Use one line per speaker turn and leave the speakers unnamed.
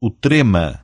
o trema.